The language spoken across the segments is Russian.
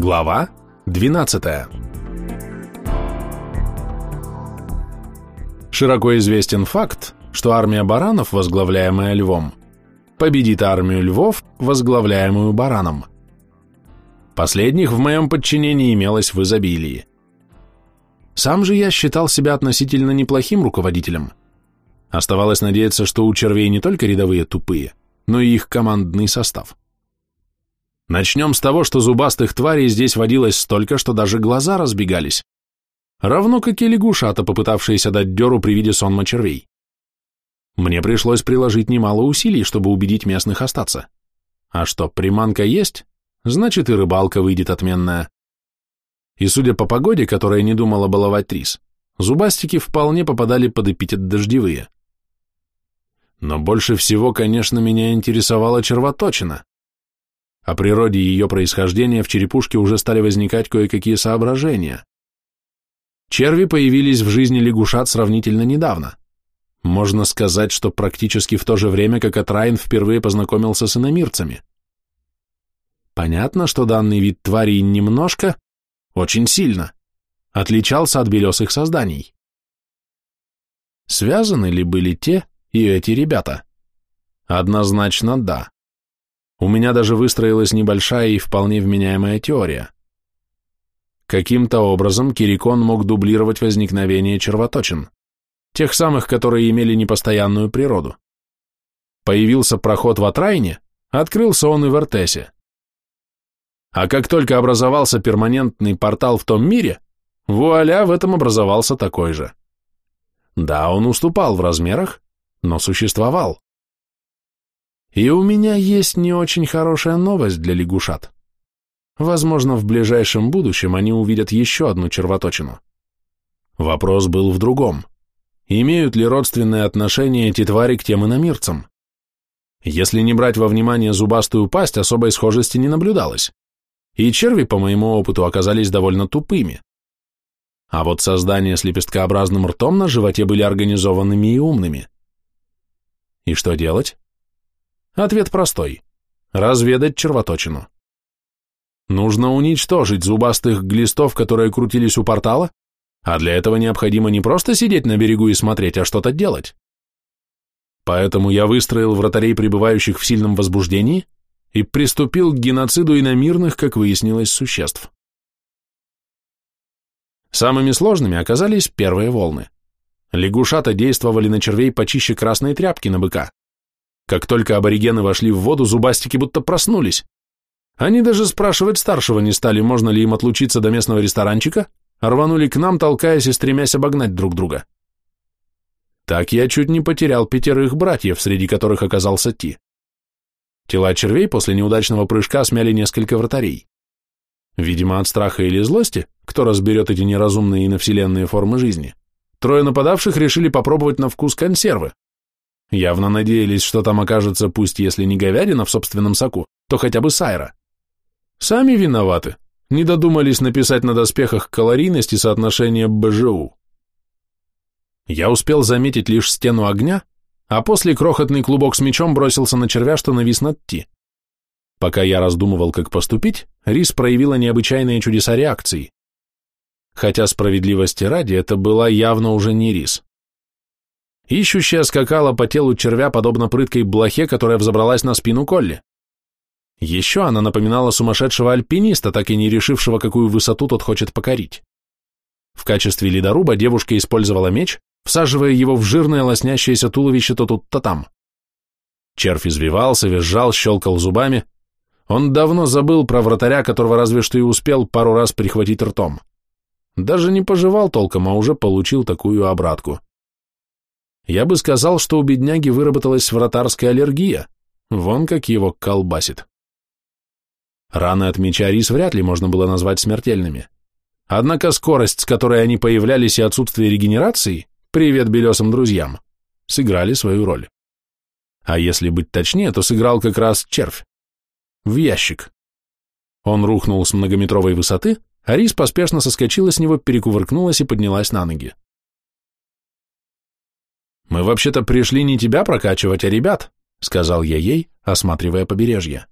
Глава 12 Широко известен факт, что армия баранов, возглавляемая львом, победит армию львов, возглавляемую бараном. Последних в моем подчинении имелось в изобилии. Сам же я считал себя относительно неплохим руководителем. Оставалось надеяться, что у червей не только рядовые тупые, но и их командный состав. Начнем с того, что зубастых тварей здесь водилось столько, что даже глаза разбегались. Равно как и лягушата, попытавшиеся дать дёру при виде сонма червей. Мне пришлось приложить немало усилий, чтобы убедить местных остаться. А что, приманка есть, значит и рыбалка выйдет отменная. И судя по погоде, которая не думала баловать трис, зубастики вполне попадали под эпитет дождевые. Но больше всего, конечно, меня интересовала червоточина. О природе ее происхождения в черепушке уже стали возникать кое-какие соображения. Черви появились в жизни лягушат сравнительно недавно. Можно сказать, что практически в то же время, как Атрайн впервые познакомился с иномирцами. Понятно, что данный вид тварей немножко, очень сильно, отличался от белесых созданий. Связаны ли были те и эти ребята? Однозначно да. У меня даже выстроилась небольшая и вполне вменяемая теория. Каким-то образом Кирикон мог дублировать возникновение червоточин, тех самых, которые имели непостоянную природу. Появился проход в Атрайне, открылся он и в Эртесе. А как только образовался перманентный портал в том мире, вуаля, в этом образовался такой же. Да, он уступал в размерах, но существовал. И у меня есть не очень хорошая новость для лягушат. Возможно, в ближайшем будущем они увидят еще одну червоточину. Вопрос был в другом. Имеют ли родственные отношения эти твари к тем иномирцам? Если не брать во внимание зубастую пасть, особой схожести не наблюдалось. И черви, по моему опыту, оказались довольно тупыми. А вот создания с лепесткообразным ртом на животе были организованными и умными. И что делать? Ответ простой. Разведать червоточину. Нужно уничтожить зубастых глистов, которые крутились у портала, а для этого необходимо не просто сидеть на берегу и смотреть, а что-то делать. Поэтому я выстроил вратарей, пребывающих в сильном возбуждении, и приступил к геноциду иномирных, как выяснилось, существ. Самыми сложными оказались первые волны. Лягушата действовали на червей почище красной тряпки на быка. Как только аборигены вошли в воду, зубастики будто проснулись. Они даже спрашивать старшего не стали, можно ли им отлучиться до местного ресторанчика, а рванули к нам, толкаясь и стремясь обогнать друг друга. Так я чуть не потерял пятерых братьев, среди которых оказался Ти. Тела червей после неудачного прыжка смяли несколько вратарей. Видимо, от страха или злости, кто разберет эти неразумные иновселенные формы жизни, трое нападавших решили попробовать на вкус консервы, Явно надеялись, что там окажется, пусть если не говядина в собственном соку, то хотя бы сайра. Сами виноваты. Не додумались написать на доспехах калорийность и соотношение БЖУ. Я успел заметить лишь стену огня, а после крохотный клубок с мечом бросился на червя, что навис над Ти. Пока я раздумывал, как поступить, Рис проявила необычайные чудеса реакции. Хотя справедливости ради, это была явно уже не Рис. Ищущая скакала по телу червя, подобно прыткой блохе, которая взобралась на спину Колли. Еще она напоминала сумасшедшего альпиниста, так и не решившего, какую высоту тот хочет покорить. В качестве ледоруба девушка использовала меч, всаживая его в жирное лоснящееся туловище то тут, то там. Червь извивался, визжал, щелкал зубами. Он давно забыл про вратаря, которого разве что и успел пару раз прихватить ртом. Даже не пожевал толком, а уже получил такую обратку. Я бы сказал, что у бедняги выработалась вратарская аллергия, вон как его колбасит. Раны от меча рис вряд ли можно было назвать смертельными. Однако скорость, с которой они появлялись, и отсутствие регенерации, привет белесым друзьям, сыграли свою роль. А если быть точнее, то сыграл как раз червь. В ящик. Он рухнул с многометровой высоты, а рис поспешно соскочила с него, перекувыркнулась и поднялась на ноги. «Мы вообще-то пришли не тебя прокачивать, а ребят», — сказал я ей, осматривая побережье.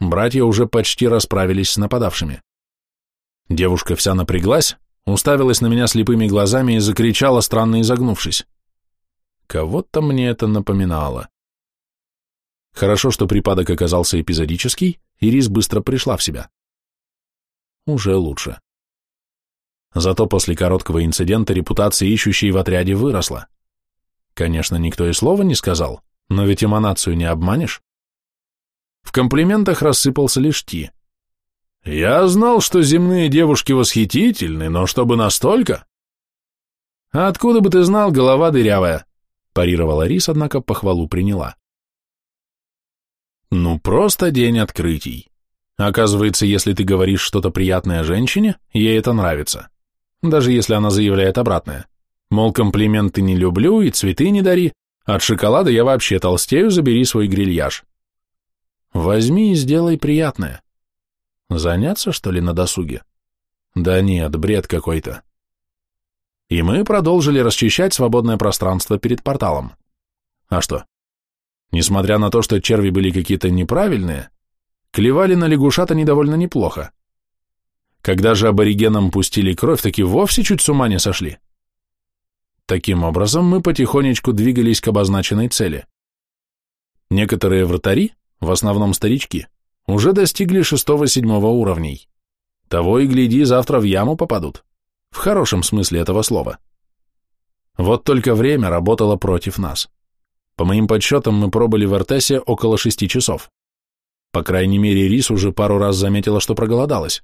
братья уже почти расправились с нападавшими. Девушка вся напряглась, уставилась на меня слепыми глазами и закричала, странно изогнувшись. Кого-то мне это напоминало. Хорошо, что припадок оказался эпизодический, и Рис быстро пришла в себя. Уже лучше. Зато после короткого инцидента репутация ищущей в отряде выросла. Конечно, никто и слова не сказал, но ведь эманацию не обманешь. В комплиментах рассыпался лишь Ти. «Я знал, что земные девушки восхитительны, но чтобы настолько...» «А откуда бы ты знал, голова дырявая?» парировала Рис, однако похвалу приняла. «Ну, просто день открытий. Оказывается, если ты говоришь что-то приятное женщине, ей это нравится. Даже если она заявляет обратное. Мол, комплименты не люблю и цветы не дари, от шоколада я вообще толстею, забери свой грильяж. Возьми и сделай приятное. Заняться, что ли, на досуге? Да нет, бред какой-то. И мы продолжили расчищать свободное пространство перед порталом. А что? Несмотря на то, что черви были какие-то неправильные, клевали на лягушат они довольно неплохо. Когда же аборигенам пустили кровь, так и вовсе чуть с ума не сошли. Таким образом, мы потихонечку двигались к обозначенной цели. Некоторые вратари, в основном старички, уже достигли шестого-седьмого уровней. Того и гляди, завтра в яму попадут. В хорошем смысле этого слова. Вот только время работало против нас. По моим подсчетам, мы пробыли в Артесе около шести часов. По крайней мере, Рис уже пару раз заметила, что проголодалась.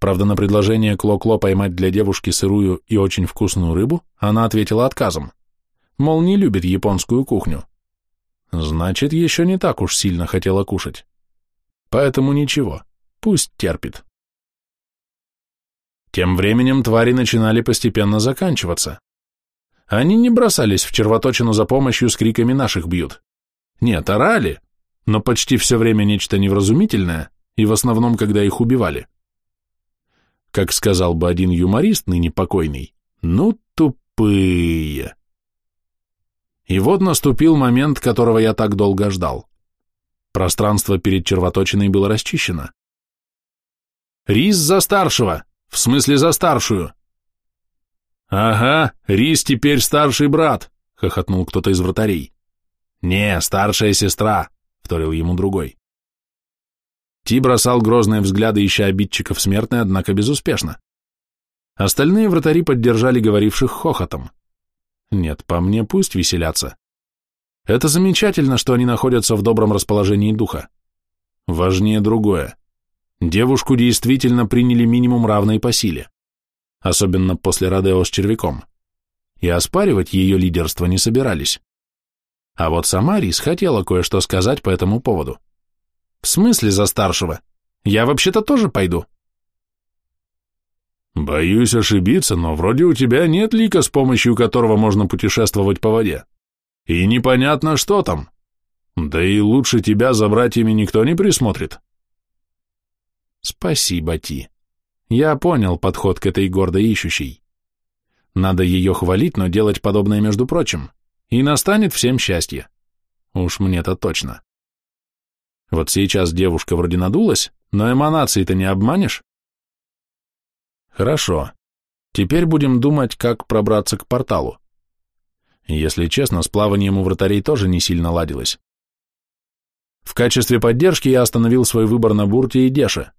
Правда, на предложение Кло-Кло поймать для девушки сырую и очень вкусную рыбу она ответила отказом. Мол, не любит японскую кухню. Значит, еще не так уж сильно хотела кушать. Поэтому ничего, пусть терпит. Тем временем твари начинали постепенно заканчиваться. Они не бросались в червоточину за помощью с криками «наших бьют». Нет, орали, но почти все время нечто невразумительное, и в основном, когда их убивали. Как сказал бы один юморист, ныне покойный, ну тупые. И вот наступил момент, которого я так долго ждал. Пространство перед червоточиной было расчищено. «Рис за старшего! В смысле за старшую!» «Ага, Рис теперь старший брат!» — хохотнул кто-то из вратарей. «Не, старшая сестра!» — вторил ему другой. Ти бросал грозные взгляды, ища обидчиков смертной, однако безуспешно. Остальные вратари поддержали говоривших хохотом. Нет, по мне пусть веселятся. Это замечательно, что они находятся в добром расположении духа. Важнее другое. Девушку действительно приняли минимум равной по силе. Особенно после Родео с червяком. И оспаривать ее лидерство не собирались. А вот сама Рис хотела кое-что сказать по этому поводу. В смысле за старшего? Я вообще-то тоже пойду. Боюсь ошибиться, но вроде у тебя нет лика, с помощью которого можно путешествовать по воде. И непонятно, что там. Да и лучше тебя за братьями никто не присмотрит. Спасибо, Ти. Я понял подход к этой гордо ищущей. Надо ее хвалить, но делать подобное между прочим. И настанет всем счастье. Уж мне-то точно. Вот сейчас девушка вроде надулась, но эманации-то не обманешь. Хорошо. Теперь будем думать, как пробраться к порталу. Если честно, с плаванием у вратарей тоже не сильно ладилось. В качестве поддержки я остановил свой выбор на Бурте и Деше.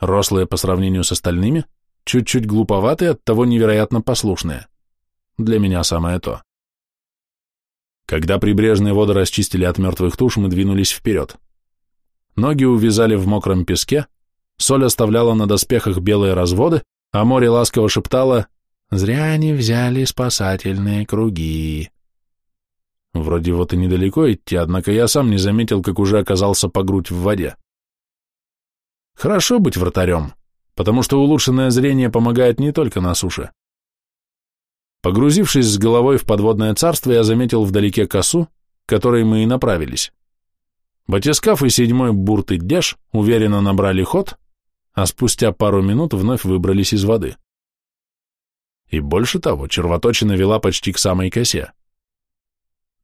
Рослые по сравнению с остальными, чуть-чуть глуповатые, оттого невероятно послушные. Для меня самое то. Когда прибрежные воды расчистили от мертвых туш, мы двинулись вперед. Ноги увязали в мокром песке, соль оставляла на доспехах белые разводы, а море ласково шептало «Зря они взяли спасательные круги». Вроде вот и недалеко идти, однако я сам не заметил, как уже оказался по грудь в воде. Хорошо быть вратарем, потому что улучшенное зрение помогает не только на суше. Погрузившись с головой в подводное царство, я заметил вдалеке косу, которой мы и направились. Батискаф и седьмой бурт и деш уверенно набрали ход, а спустя пару минут вновь выбрались из воды. И больше того, червоточина вела почти к самой косе.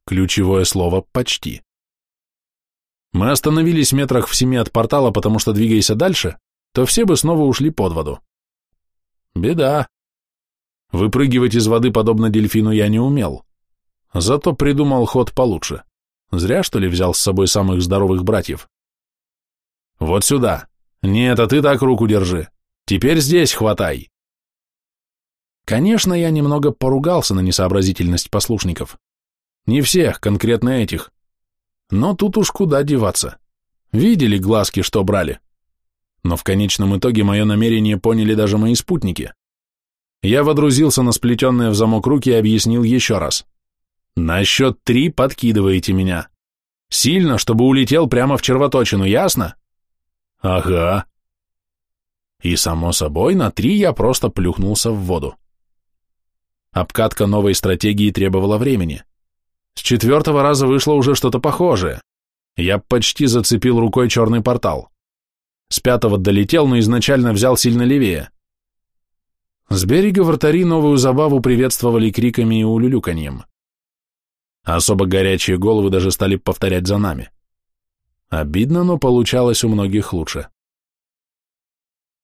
Ключевое слово «почти». Мы остановились метрах в семи от портала, потому что, двигаясь дальше, то все бы снова ушли под воду. Беда. Выпрыгивать из воды, подобно дельфину, я не умел. Зато придумал ход получше. Зря, что ли, взял с собой самых здоровых братьев. Вот сюда. Нет, а ты так руку держи. Теперь здесь хватай. Конечно, я немного поругался на несообразительность послушников. Не всех, конкретно этих. Но тут уж куда деваться. Видели глазки, что брали. Но в конечном итоге мое намерение поняли даже мои спутники. Я водрузился на сплетенные в замок руки и объяснил еще раз. На счет три подкидываете меня. Сильно, чтобы улетел прямо в червоточину, ясно? Ага. И, само собой, на три я просто плюхнулся в воду. Обкатка новой стратегии требовала времени. С четвертого раза вышло уже что-то похожее. Я почти зацепил рукой черный портал. С пятого долетел, но изначально взял сильно левее. С берега вратари новую забаву приветствовали криками и улюлюканьем. Особо горячие головы даже стали повторять за нами. Обидно, но получалось у многих лучше.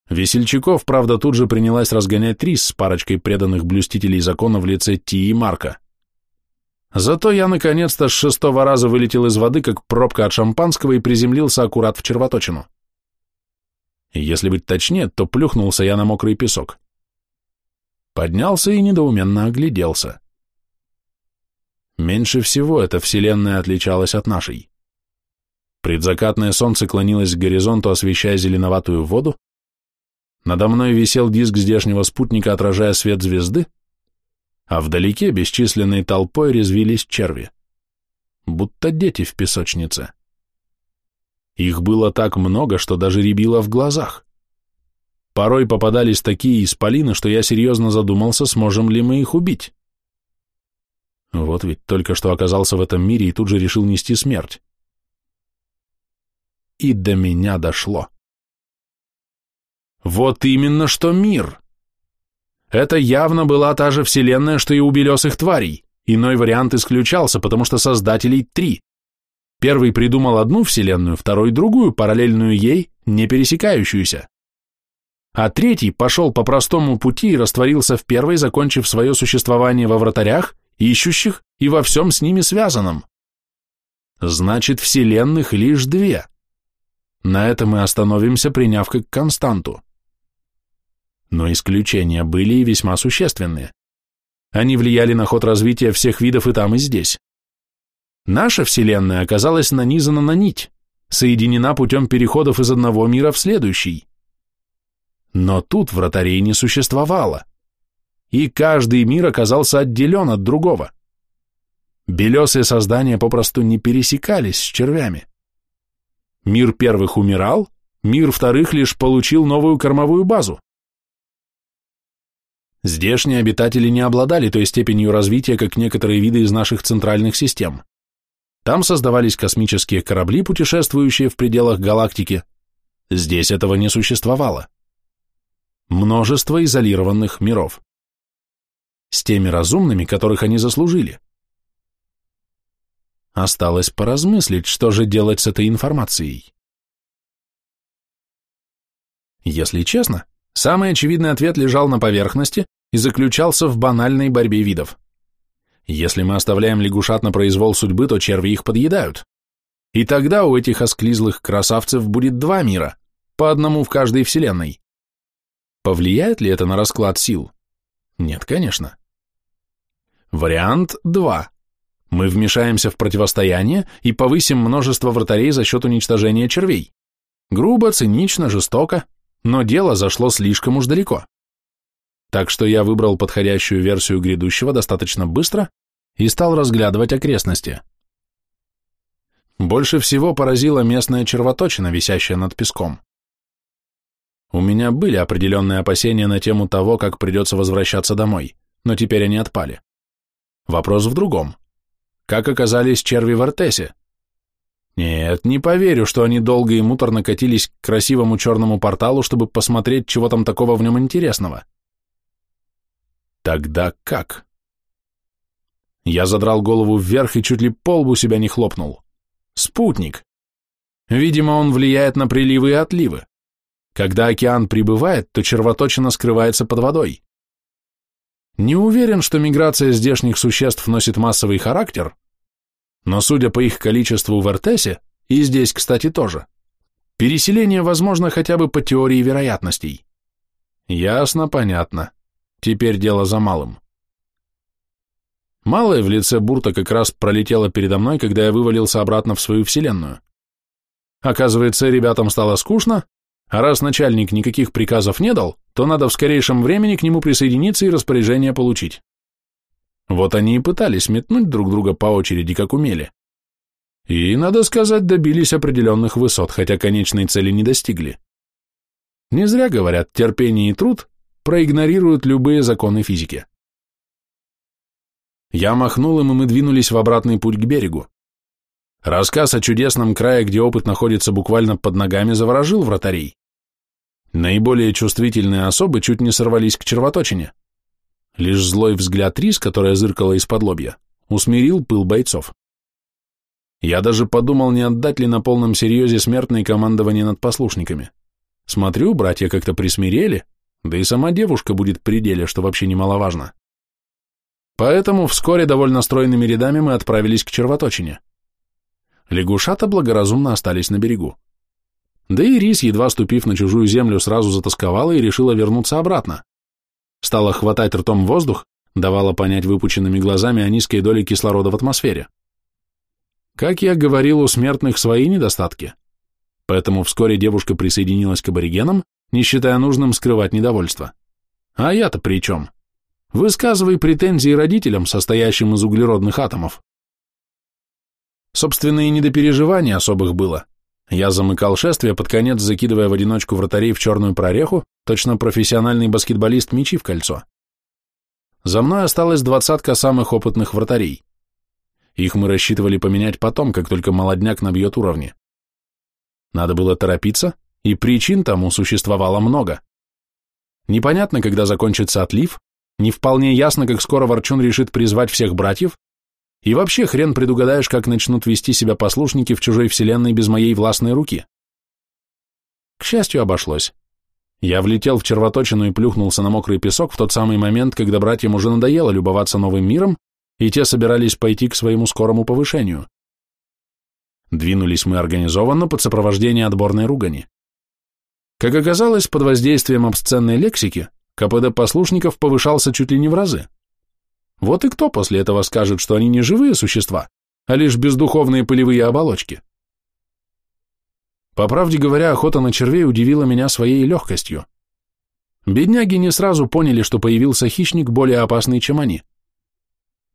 Весельчаков, правда, тут же принялась разгонять Трис с парочкой преданных блюстителей закона в лице Ти и Марка. Зато я наконец-то с шестого раза вылетел из воды, как пробка от шампанского, и приземлился аккурат в червоточину. Если быть точнее, то плюхнулся я на мокрый песок. Поднялся и недоуменно огляделся. Меньше всего эта вселенная отличалась от нашей. Предзакатное солнце клонилось к горизонту, освещая зеленоватую воду. Надо мной висел диск здешнего спутника, отражая свет звезды, а вдалеке бесчисленной толпой резвились черви, будто дети в песочнице. Их было так много, что даже рябило в глазах. Порой попадались такие исполины, что я серьезно задумался, сможем ли мы их убить. Вот ведь только что оказался в этом мире и тут же решил нести смерть. И до меня дошло. Вот именно что мир. Это явно была та же вселенная, что и у белесых тварей. Иной вариант исключался, потому что создателей три. Первый придумал одну вселенную, второй другую, параллельную ей, не пересекающуюся. А третий пошел по простому пути и растворился в первой, закончив свое существование во вратарях, ищущих и во всем с ними связанном. Значит, вселенных лишь две. На этом мы остановимся, приняв как константу. Но исключения были и весьма существенные. Они влияли на ход развития всех видов и там, и здесь. Наша Вселенная оказалась нанизана на нить, соединена путем переходов из одного мира в следующий. Но тут вратарей не существовало, и каждый мир оказался отделен от другого. Белесые создания попросту не пересекались с червями. Мир первых умирал, мир вторых лишь получил новую кормовую базу. Здешние обитатели не обладали той степенью развития, как некоторые виды из наших центральных систем. Там создавались космические корабли, путешествующие в пределах галактики. Здесь этого не существовало. Множество изолированных миров. С теми разумными, которых они заслужили. Осталось поразмыслить, что же делать с этой информацией. Если честно, самый очевидный ответ лежал на поверхности и заключался в банальной борьбе видов. Если мы оставляем лягушат на произвол судьбы, то черви их подъедают. И тогда у этих осклизлых красавцев будет два мира, по одному в каждой вселенной. Повлияет ли это на расклад сил? Нет, конечно. Вариант 2. Мы вмешаемся в противостояние и повысим множество вратарей за счет уничтожения червей. Грубо, цинично, жестоко, но дело зашло слишком уж далеко так что я выбрал подходящую версию грядущего достаточно быстро и стал разглядывать окрестности. Больше всего поразила местная червоточина, висящая над песком. У меня были определенные опасения на тему того, как придется возвращаться домой, но теперь они отпали. Вопрос в другом. Как оказались черви в Артесе? Нет, не поверю, что они долго и муторно катились к красивому черному порталу, чтобы посмотреть, чего там такого в нем интересного. Тогда как? Я задрал голову вверх и чуть ли по лбу себя не хлопнул. Спутник. Видимо, он влияет на приливы и отливы. Когда океан прибывает, то червоточина скрывается под водой. Не уверен, что миграция здешних существ носит массовый характер, но судя по их количеству в Эртесе, и здесь, кстати, тоже, переселение возможно хотя бы по теории вероятностей. Ясно, понятно. Теперь дело за малым. Малое в лице Бурта как раз пролетело передо мной, когда я вывалился обратно в свою вселенную. Оказывается, ребятам стало скучно, а раз начальник никаких приказов не дал, то надо в скорейшем времени к нему присоединиться и распоряжение получить. Вот они и пытались метнуть друг друга по очереди, как умели. И, надо сказать, добились определенных высот, хотя конечной цели не достигли. Не зря говорят, терпение и труд проигнорируют любые законы физики. Я махнул им, и мы двинулись в обратный путь к берегу. Рассказ о чудесном крае, где опыт находится буквально под ногами, заворожил вратарей. Наиболее чувствительные особы чуть не сорвались к червоточине. Лишь злой взгляд Рис, которая зыркала из-под лобья, усмирил пыл бойцов. Я даже подумал, не отдать ли на полном серьезе смертное командование над послушниками. Смотрю, братья как-то присмирели, да и сама девушка будет при деле, что вообще немаловажно. Поэтому вскоре довольно стройными рядами мы отправились к червоточине. Лягушата благоразумно остались на берегу. Да и Рис, едва ступив на чужую землю, сразу затасковала и решила вернуться обратно. Стала хватать ртом воздух, давала понять выпученными глазами о низкой доле кислорода в атмосфере. Как я говорил, у смертных свои недостатки. Поэтому вскоре девушка присоединилась к аборигенам, не считая нужным скрывать недовольство. А я-то при чем? Высказывай претензии родителям, состоящим из углеродных атомов. Собственно, и недопереживаний особых было. Я замыкал шествие, под конец закидывая в одиночку вратарей в черную прореху, точно профессиональный баскетболист мячи в кольцо. За мной осталась двадцатка самых опытных вратарей. Их мы рассчитывали поменять потом, как только молодняк набьет уровни. Надо было торопиться, и причин тому существовало много. Непонятно, когда закончится отлив, не вполне ясно, как скоро Ворчун решит призвать всех братьев, и вообще хрен предугадаешь, как начнут вести себя послушники в чужой вселенной без моей властной руки. К счастью, обошлось. Я влетел в червоточину и плюхнулся на мокрый песок в тот самый момент, когда братьям уже надоело любоваться новым миром, и те собирались пойти к своему скорому повышению. Двинулись мы организованно под сопровождение отборной ругани. Как оказалось, под воздействием обсценной лексики КПД послушников повышался чуть ли не в разы. Вот и кто после этого скажет, что они не живые существа, а лишь бездуховные пылевые оболочки? По правде говоря, охота на червей удивила меня своей легкостью. Бедняги не сразу поняли, что появился хищник более опасный, чем они.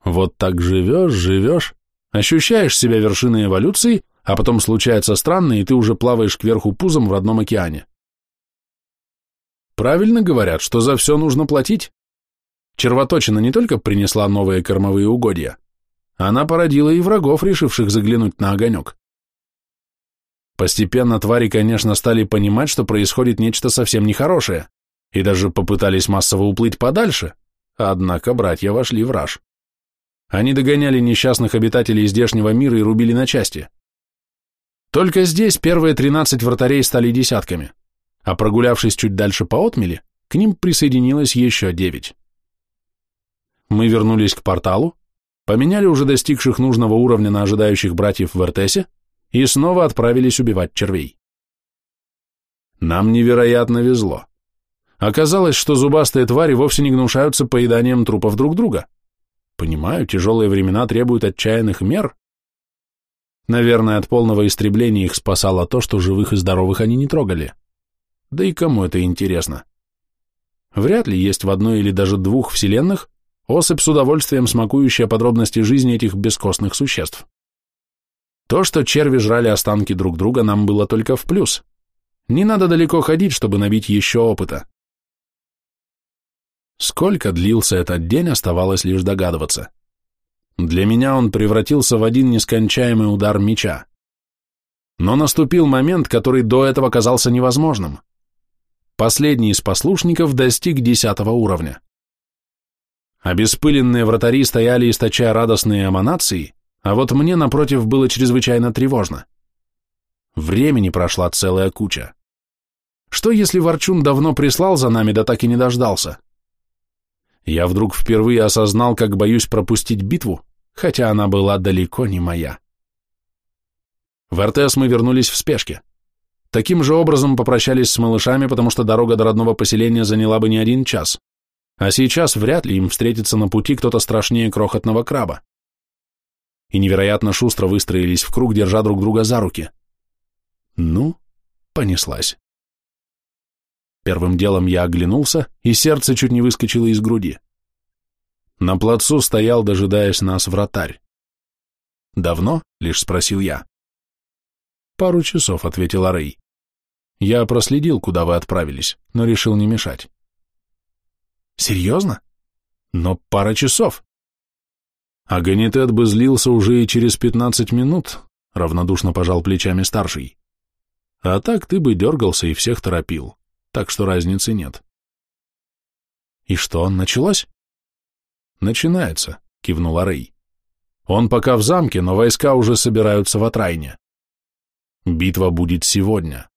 Вот так живешь, живешь, ощущаешь себя вершиной эволюции, а потом случается странно, и ты уже плаваешь кверху пузом в родном океане. Правильно говорят, что за все нужно платить. Червоточина не только принесла новые кормовые угодья, она породила и врагов, решивших заглянуть на огонек. Постепенно твари, конечно, стали понимать, что происходит нечто совсем нехорошее, и даже попытались массово уплыть подальше, однако братья вошли в раж. Они догоняли несчастных обитателей здешнего мира и рубили на части. Только здесь первые тринадцать вратарей стали десятками а прогулявшись чуть дальше по отмели, к ним присоединилось еще девять. Мы вернулись к порталу, поменяли уже достигших нужного уровня на ожидающих братьев в Эртесе и снова отправились убивать червей. Нам невероятно везло. Оказалось, что зубастые твари вовсе не гнушаются поеданием трупов друг друга. Понимаю, тяжелые времена требуют отчаянных мер. Наверное, от полного истребления их спасало то, что живых и здоровых они не трогали. Да и кому это интересно? Вряд ли есть в одной или даже двух вселенных особь с удовольствием смакующая подробности жизни этих бескостных существ. То, что черви жрали останки друг друга, нам было только в плюс. Не надо далеко ходить, чтобы набить еще опыта. Сколько длился этот день, оставалось лишь догадываться. Для меня он превратился в один нескончаемый удар меча. Но наступил момент, который до этого казался невозможным. Последний из послушников достиг десятого уровня. Обеспыленные вратари стояли, источая радостные эманации, а вот мне, напротив, было чрезвычайно тревожно. Времени прошла целая куча. Что, если Ворчун давно прислал за нами, да так и не дождался? Я вдруг впервые осознал, как боюсь пропустить битву, хотя она была далеко не моя. В РТС мы вернулись в спешке. Таким же образом попрощались с малышами, потому что дорога до родного поселения заняла бы не один час. А сейчас вряд ли им встретится на пути кто-то страшнее крохотного краба. И невероятно шустро выстроились в круг, держа друг друга за руки. Ну, понеслась. Первым делом я оглянулся, и сердце чуть не выскочило из груди. На плацу стоял, дожидаясь нас, вратарь. «Давно?» — лишь спросил я. «Пару часов», — ответил Рэй. «Я проследил, куда вы отправились, но решил не мешать». «Серьезно? Но пара часов». Аганитет бы злился уже и через пятнадцать минут, — равнодушно пожал плечами старший. А так ты бы дергался и всех торопил, так что разницы нет. И что, началось? Начинается, кивнула Рэй. Он пока в замке, но войска уже собираются в отрайне. Битва будет сегодня.